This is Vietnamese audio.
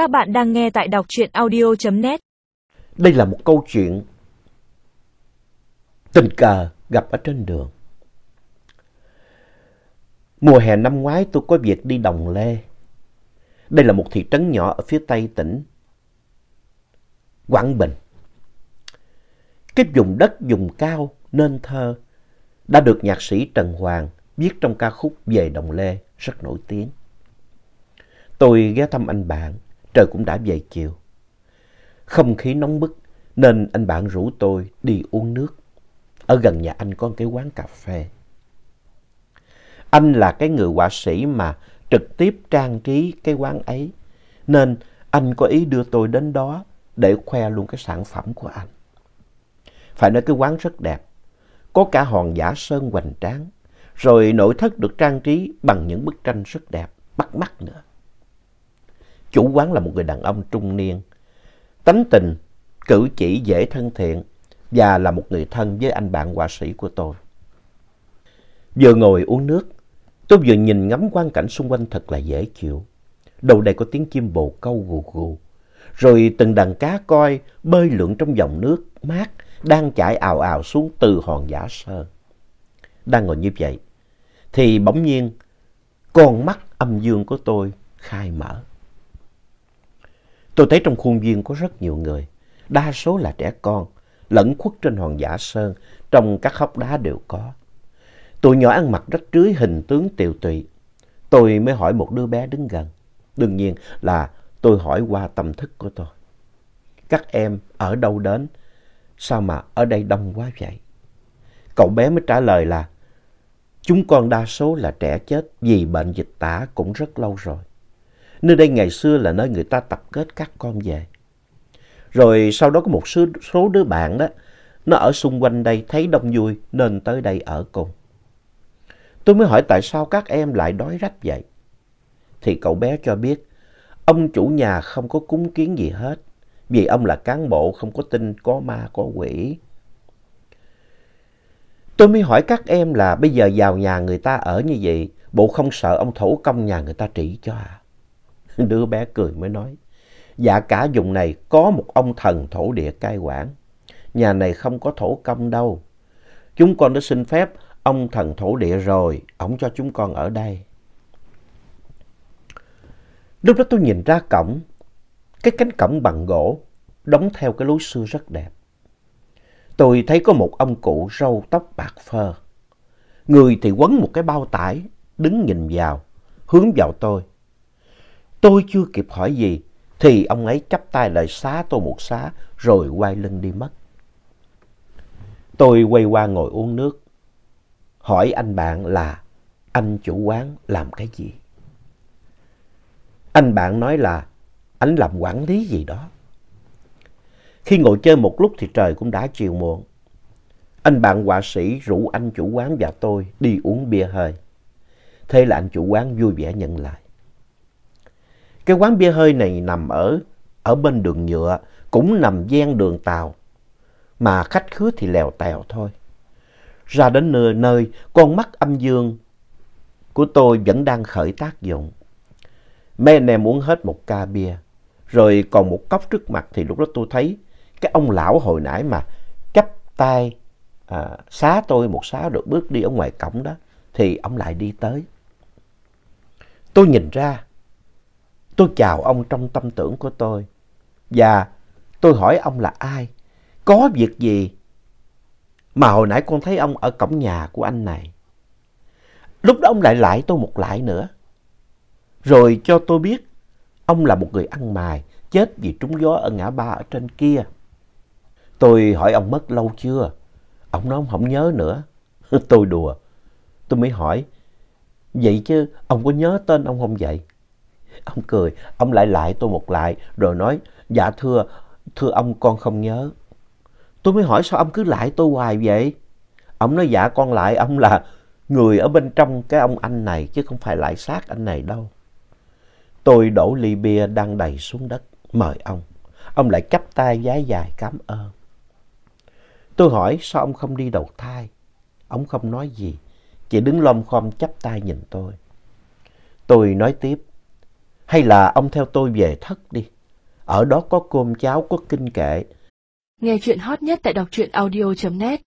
Các bạn đang nghe tại đọc truyện audio.net. Đây là một câu chuyện tình cờ gặp ở trên đường. Mùa hè năm ngoái tôi có việc đi Đồng Lê. Đây là một thị trấn nhỏ ở phía tây tỉnh Quảng Bình. Cái vùng đất vùng cao nên thơ đã được nhạc sĩ Trần Hoàng viết trong ca khúc Về Đồng Lê rất nổi tiếng. Tôi ghé thăm anh bạn, trời cũng đã về chiều. Không khí nóng bức nên anh bạn rủ tôi đi uống nước. Ở gần nhà anh có một cái quán cà phê. Anh là cái người họa sĩ mà trực tiếp trang trí cái quán ấy. Nên anh có ý đưa tôi đến đó để khoe luôn cái sản phẩm của anh. Phải nói cái quán rất đẹp. Có cả hòn giả sơn hoành tráng. Rồi nội thất được trang trí bằng những bức tranh rất đẹp, bắt mắt nữa. Chủ quán là một người đàn ông trung niên. Tánh tình, cử chỉ dễ thân thiện và là một người thân với anh bạn họa sĩ của tôi. Vừa ngồi uống nước, tôi vừa nhìn ngắm quang cảnh xung quanh thật là dễ chịu. Đầu đây có tiếng chim bồ câu gù gù. Rồi từng đàn cá coi bơi lượn trong dòng nước mát đang chảy ào ào xuống từ hòn giả sơ. Đang ngồi như vậy, thì bỗng nhiên con mắt âm dương của tôi khai mở. Tôi thấy trong khuôn viên có rất nhiều người, đa số là trẻ con, lẫn khuất trên hòn giả sơn, trong các hốc đá đều có. Tụi nhỏ ăn mặc rách rưới hình tướng tiều tụy. Tôi mới hỏi một đứa bé đứng gần. Đương nhiên là tôi hỏi qua tâm thức của tôi. Các em ở đâu đến? Sao mà ở đây đông quá vậy? Cậu bé mới trả lời là Chúng con đa số là trẻ chết vì bệnh dịch tả cũng rất lâu rồi. Nơi đây ngày xưa là nơi người ta tập kết các con về. Rồi sau đó có một số, số đứa bạn đó, nó ở xung quanh đây thấy đông vui nên tới đây ở cùng. Tôi mới hỏi tại sao các em lại đói rách vậy? Thì cậu bé cho biết, ông chủ nhà không có cúng kiến gì hết, vì ông là cán bộ không có tin có ma có quỷ. Tôi mới hỏi các em là bây giờ vào nhà người ta ở như vậy, bộ không sợ ông thổ công nhà người ta trị cho à? Đứa bé cười mới nói, dạ cả vùng này có một ông thần thổ địa cai quản. Nhà này không có thổ công đâu. Chúng con đã xin phép ông thần thổ địa rồi, ông cho chúng con ở đây. Lúc đó tôi nhìn ra cổng, cái cánh cổng bằng gỗ, đóng theo cái lối xưa rất đẹp. Tôi thấy có một ông cụ râu tóc bạc phơ. Người thì quấn một cái bao tải, đứng nhìn vào, hướng vào tôi. Tôi chưa kịp hỏi gì, thì ông ấy chắp tay lại xá tôi một xá, rồi quay lưng đi mất. Tôi quay qua ngồi uống nước, hỏi anh bạn là anh chủ quán làm cái gì? Anh bạn nói là anh làm quản lý gì đó. Khi ngồi chơi một lúc thì trời cũng đã chiều muộn. Anh bạn họa sĩ rủ anh chủ quán và tôi đi uống bia hơi. Thế là anh chủ quán vui vẻ nhận lại. Cái quán bia hơi này nằm ở, ở bên đường nhựa, cũng nằm ven đường tàu. Mà khách khứa thì lèo tèo thôi. Ra đến nơi, nơi con mắt âm dương của tôi vẫn đang khởi tác dụng. Mấy anh em uống hết một ca bia. Rồi còn một cốc trước mặt thì lúc đó tôi thấy cái ông lão hồi nãy mà chắp tay à, xá tôi một xá được bước đi ở ngoài cổng đó thì ông lại đi tới. Tôi nhìn ra, tôi chào ông trong tâm tưởng của tôi và tôi hỏi ông là ai, có việc gì mà hồi nãy con thấy ông ở cổng nhà của anh này. Lúc đó ông lại lại tôi một lại nữa. Rồi cho tôi biết ông là một người ăn mài, chết vì trúng gió ở ngã ba ở trên kia. Tôi hỏi ông mất lâu chưa? Ông nói ông không nhớ nữa. tôi đùa. Tôi mới hỏi, vậy chứ ông có nhớ tên ông không vậy? Ông cười, ông lại lại tôi một lại rồi nói, dạ thưa, thưa ông con không nhớ. Tôi mới hỏi sao ông cứ lại tôi hoài vậy? Ông nói dạ con lại ông là người ở bên trong cái ông anh này chứ không phải lại sát anh này đâu. Tôi đổ ly bia đang đầy xuống đất, mời ông. Ông lại chắp tay giái dài cảm ơn. Tôi hỏi sao ông không đi đầu thai? Ông không nói gì, chỉ đứng lom khom chắp tay nhìn tôi. Tôi nói tiếp, hay là ông theo tôi về thất đi. Ở đó có cơm cháo, có kinh kệ. Nghe chuyện hot nhất tại đọc truyện audio.net